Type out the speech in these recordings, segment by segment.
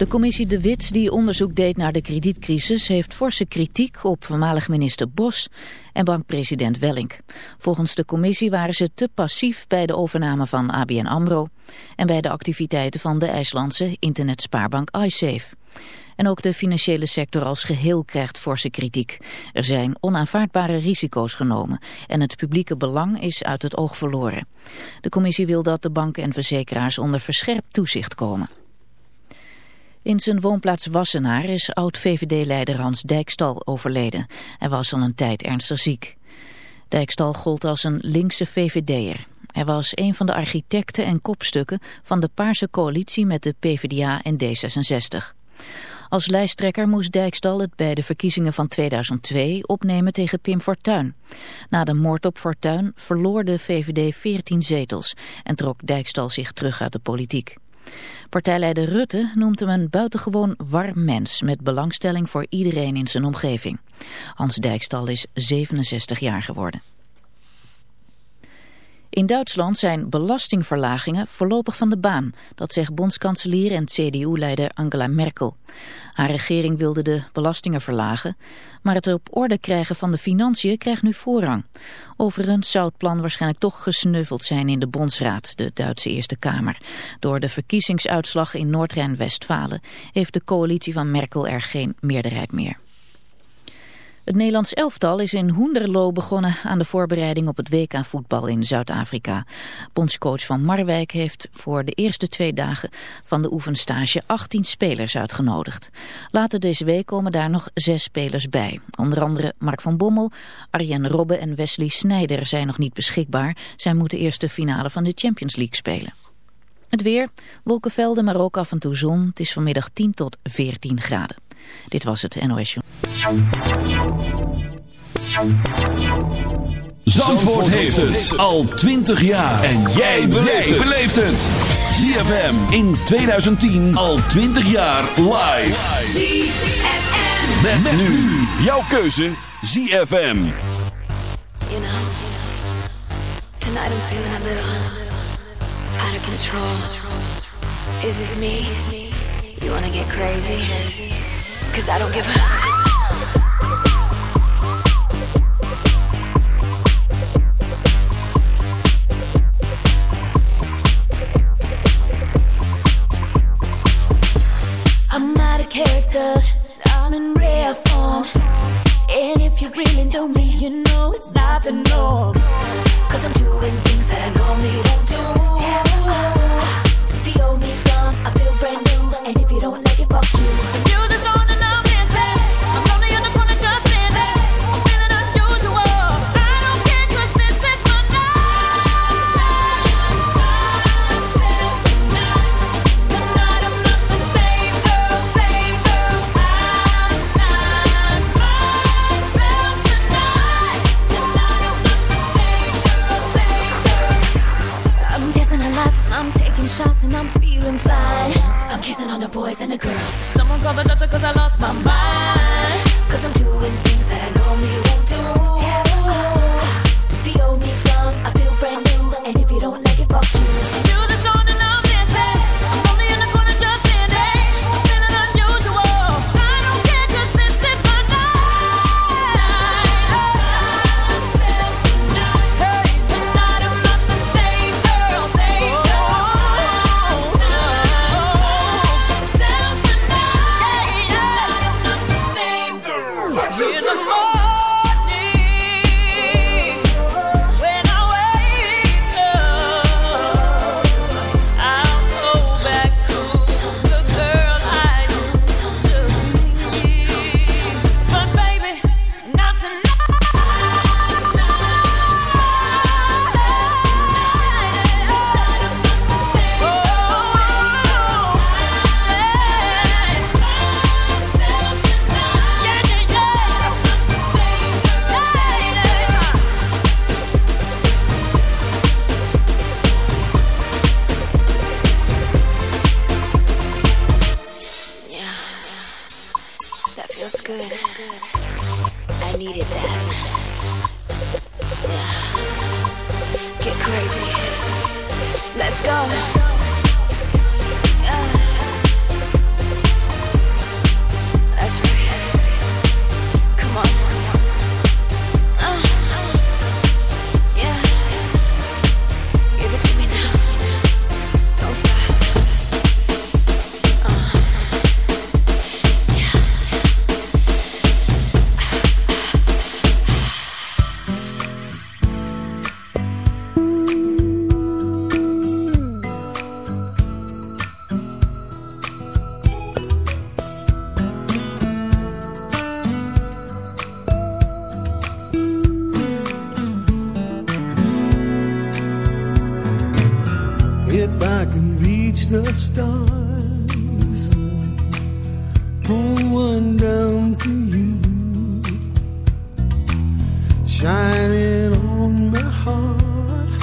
De commissie De Wit, die onderzoek deed naar de kredietcrisis... heeft forse kritiek op voormalig minister Bos en bankpresident Wellink. Volgens de commissie waren ze te passief bij de overname van ABN AMRO... en bij de activiteiten van de IJslandse internetspaarbank iSafe. En ook de financiële sector als geheel krijgt forse kritiek. Er zijn onaanvaardbare risico's genomen en het publieke belang is uit het oog verloren. De commissie wil dat de banken en verzekeraars onder verscherpt toezicht komen. In zijn woonplaats Wassenaar is oud-VVD-leider Hans Dijkstal overleden. Hij was al een tijd ernstig ziek. Dijkstal gold als een linkse VVD'er. Hij was een van de architecten en kopstukken van de Paarse coalitie met de PvdA en D66. Als lijsttrekker moest Dijkstal het bij de verkiezingen van 2002 opnemen tegen Pim Fortuyn. Na de moord op Fortuyn verloor de VVD 14 zetels en trok Dijkstal zich terug uit de politiek. Partijleider Rutte noemt hem een buitengewoon warm mens met belangstelling voor iedereen in zijn omgeving. Hans Dijkstal is 67 jaar geworden. In Duitsland zijn belastingverlagingen voorlopig van de baan. Dat zegt bondskanselier en CDU-leider Angela Merkel. Haar regering wilde de belastingen verlagen, maar het op orde krijgen van de financiën krijgt nu voorrang. Overigens zou het plan waarschijnlijk toch gesneuveld zijn in de Bondsraad, de Duitse Eerste Kamer. Door de verkiezingsuitslag in Noord-Rijn-Westfalen heeft de coalitie van Merkel er geen meerderheid meer. Het Nederlands elftal is in Hoenderloo begonnen aan de voorbereiding op het WK-voetbal in Zuid-Afrika. Bondscoach van Marwijk heeft voor de eerste twee dagen van de oefenstage 18 spelers uitgenodigd. Later deze week komen daar nog zes spelers bij. Onder andere Mark van Bommel, Arjen Robbe en Wesley Snijder zijn nog niet beschikbaar. Zij moeten eerst de finale van de Champions League spelen. Het weer, wolkenvelden, maar ook af en toe zon. Het is vanmiddag 10 tot 14 graden. Dit was het NOS Zandvoort heeft het al 20 jaar. En jij beleeft het. ZFM in 2010 al 20 jaar live. ZFM. Met, nu jouw keuze ZFM. You know, tonight I'm feeling a little out of control. Is this me? You wanna get crazy? cause I don't give a. don't mean you know it's not the norm. Cause I'm doing things that I normally don't. And the girls. Someone call the doctor cause I lost my mind. shining on my heart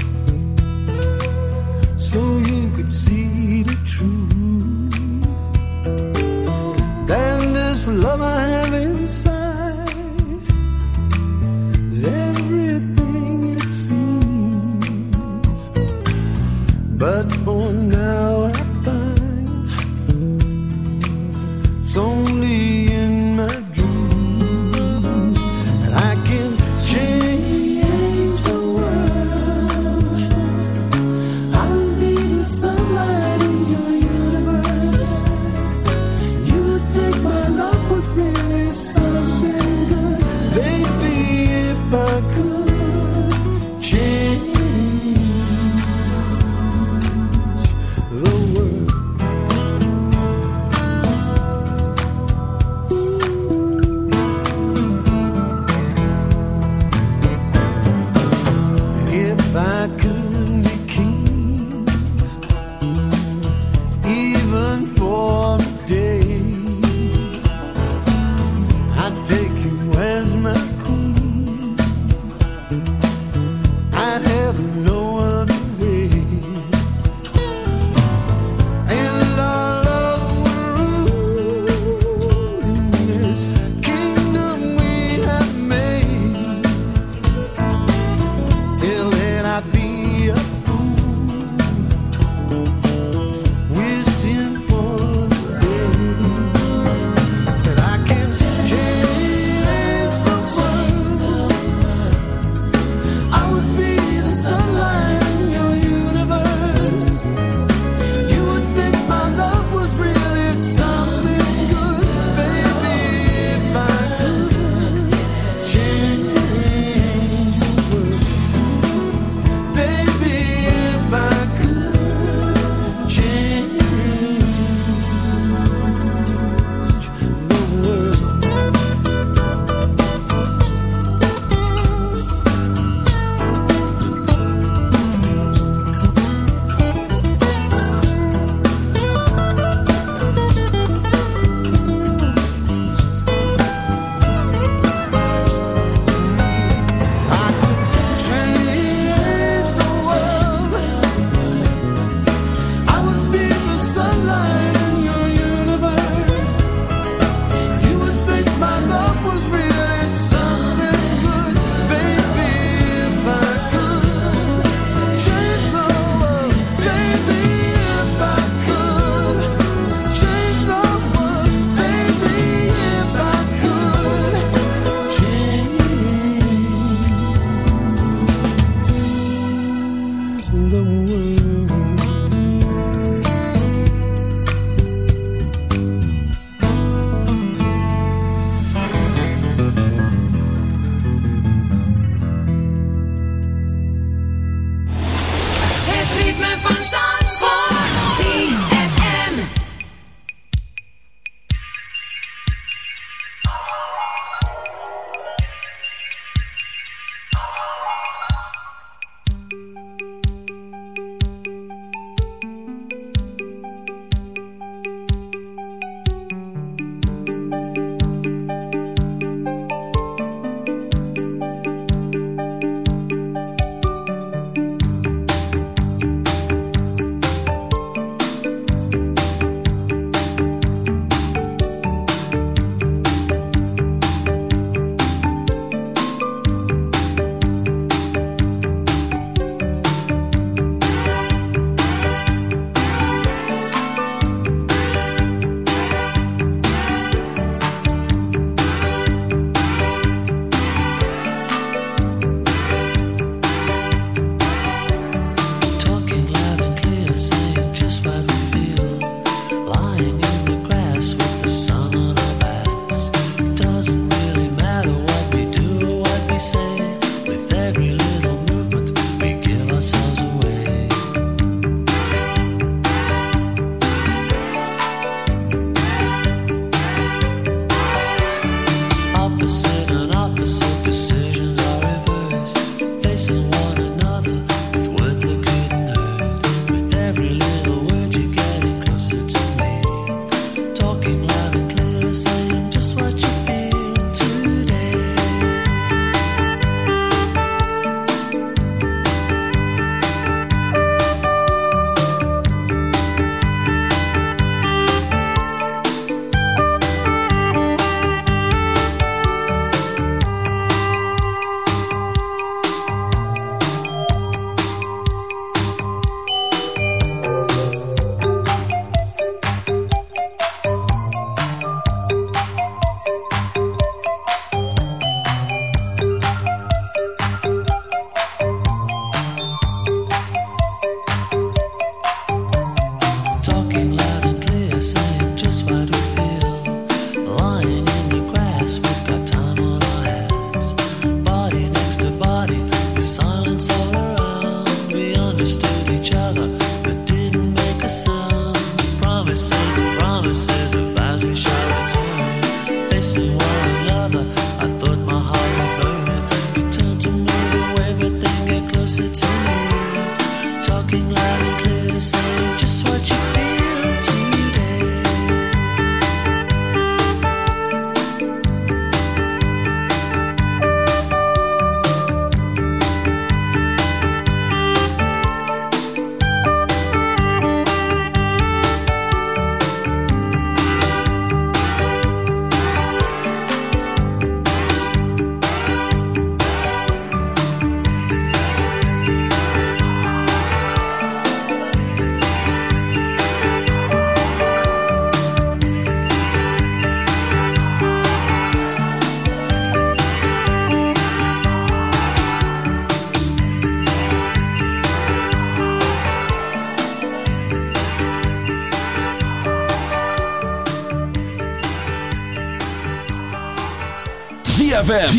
so you could see the truth. And this love I have.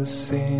the same.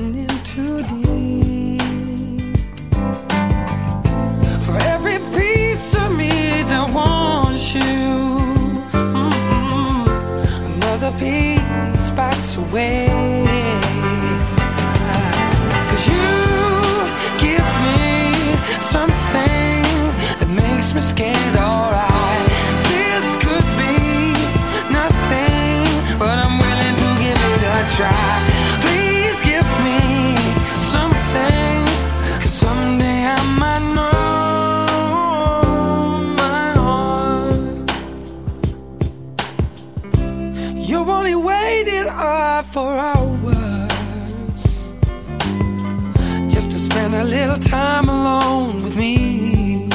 away. Time alone with me.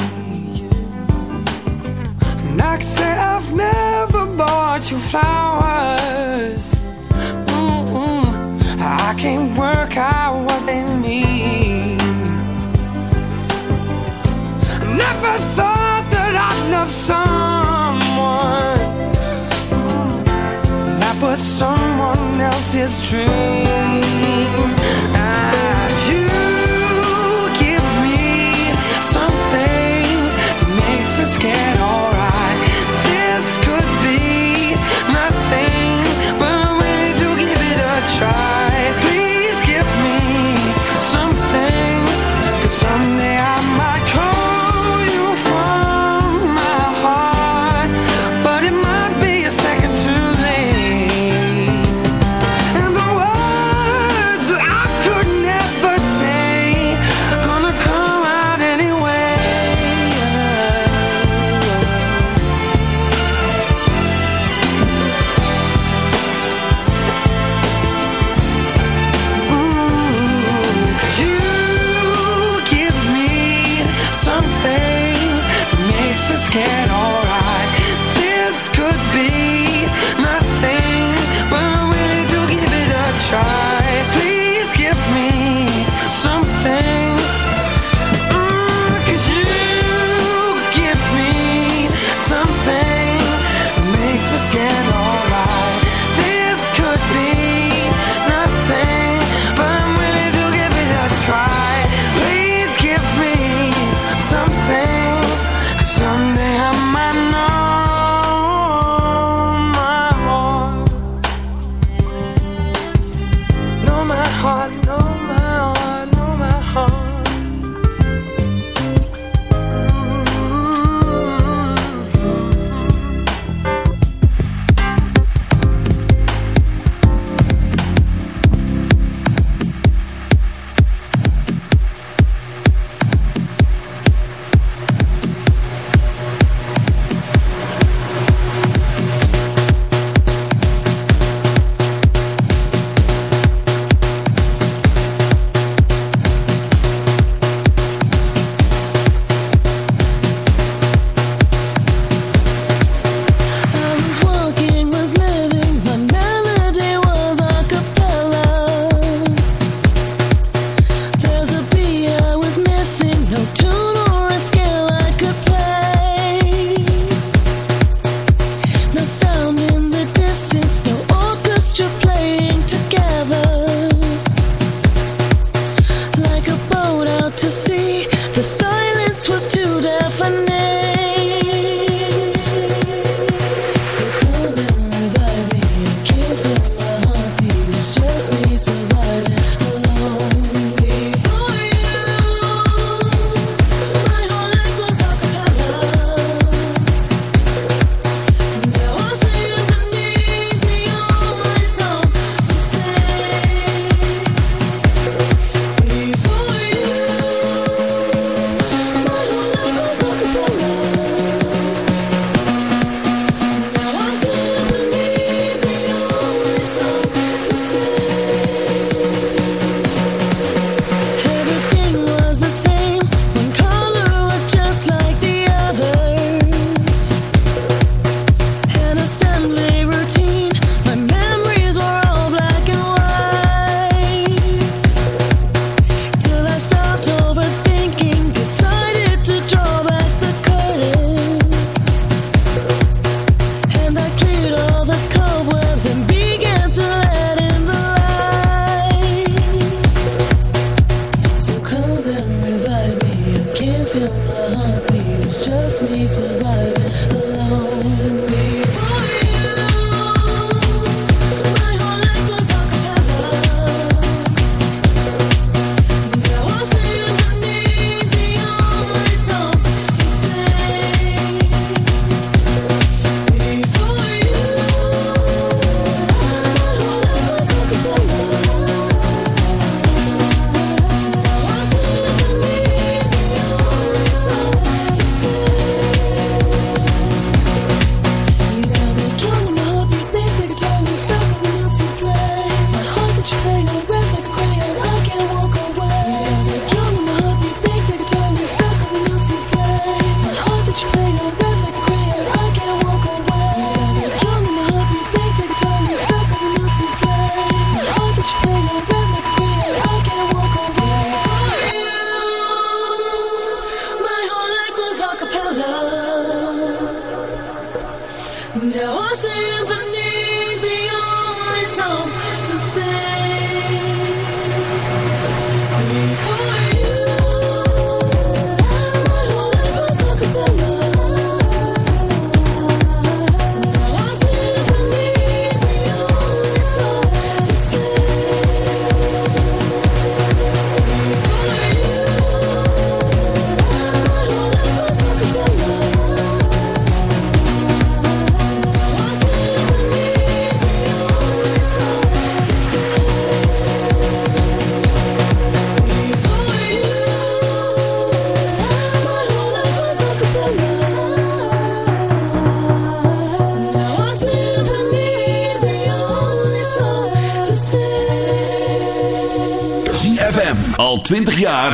And I can say I've never bought you flowers. Mm-mm. I can't work out what they mean. Never thought that I'd love someone that was someone else's dream.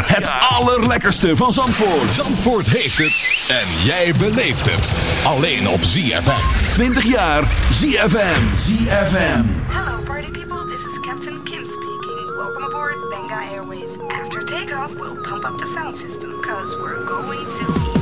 Het ja. allerlekkerste van Zandvoort. Zandvoort heeft het. En jij beleeft het. Alleen op ZFM. 20 jaar ZFM. ZFM. Hello party people, this is Captain Kim speaking. Welcome aboard Benga Airways. After takeoff, we'll pump up the sound system. Cause we're going to...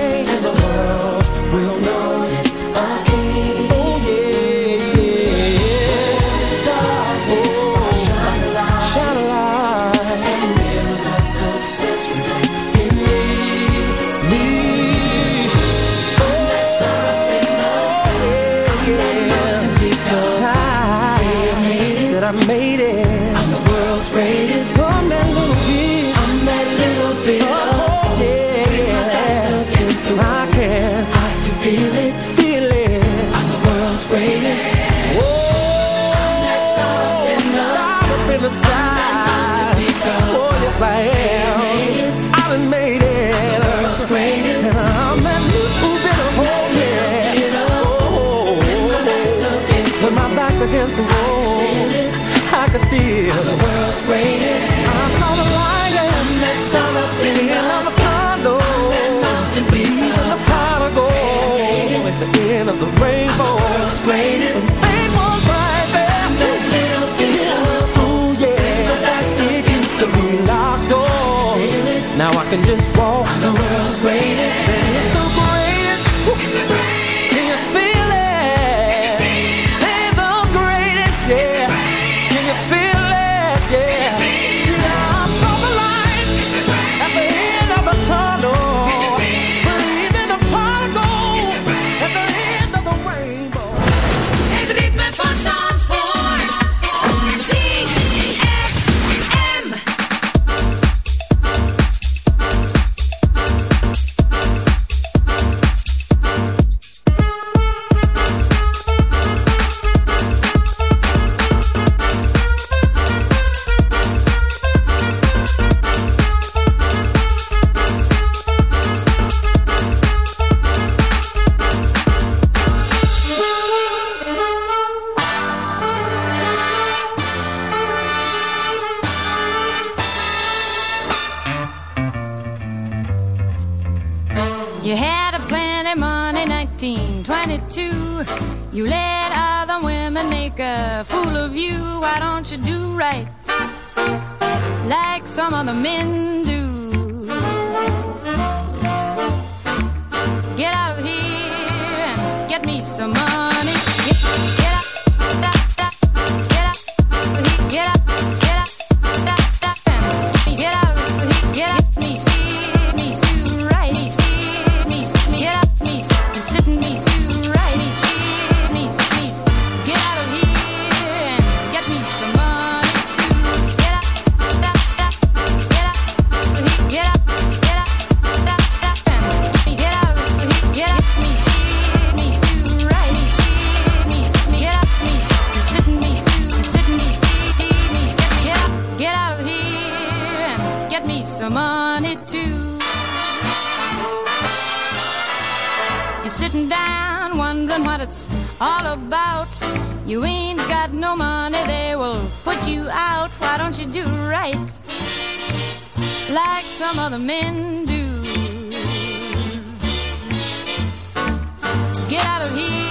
can just he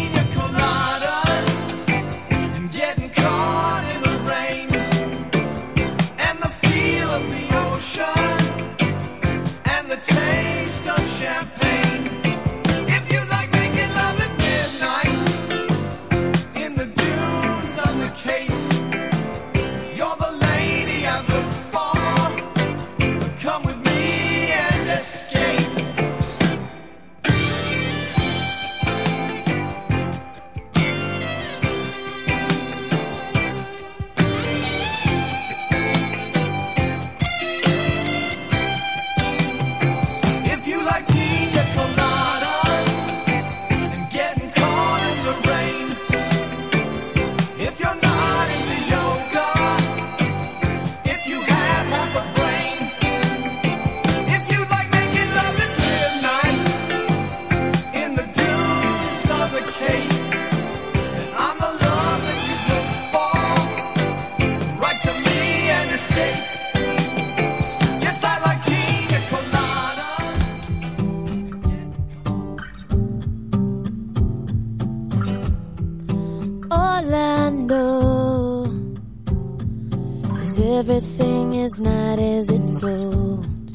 old.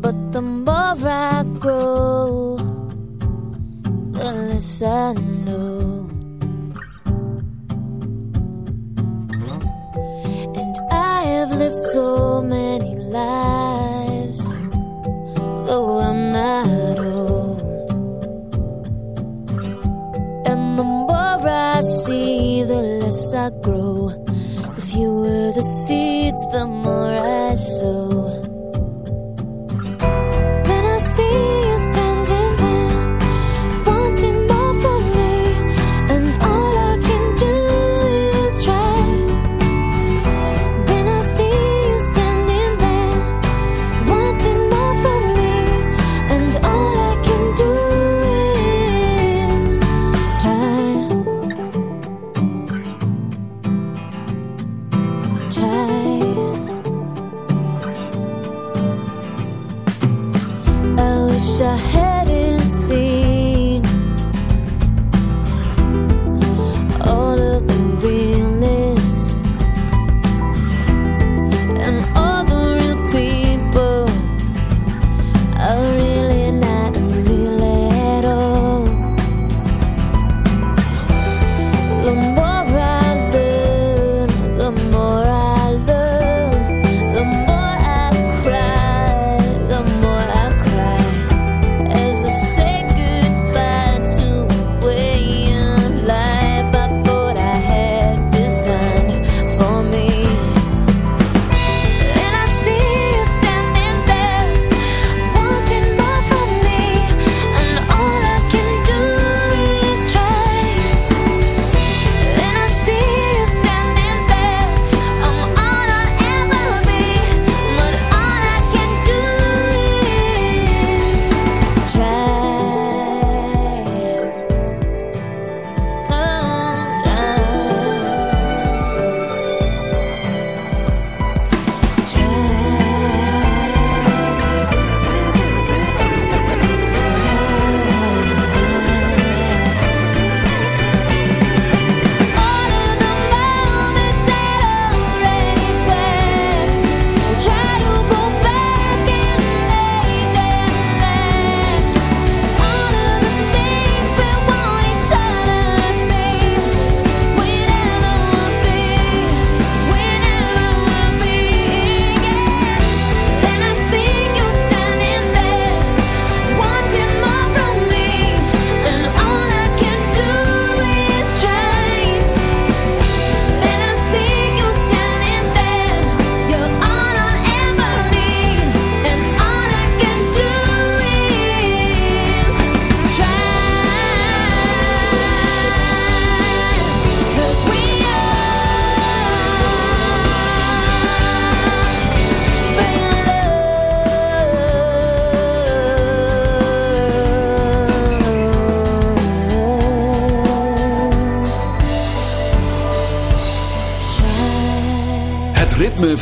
But the more I grow, the less I know.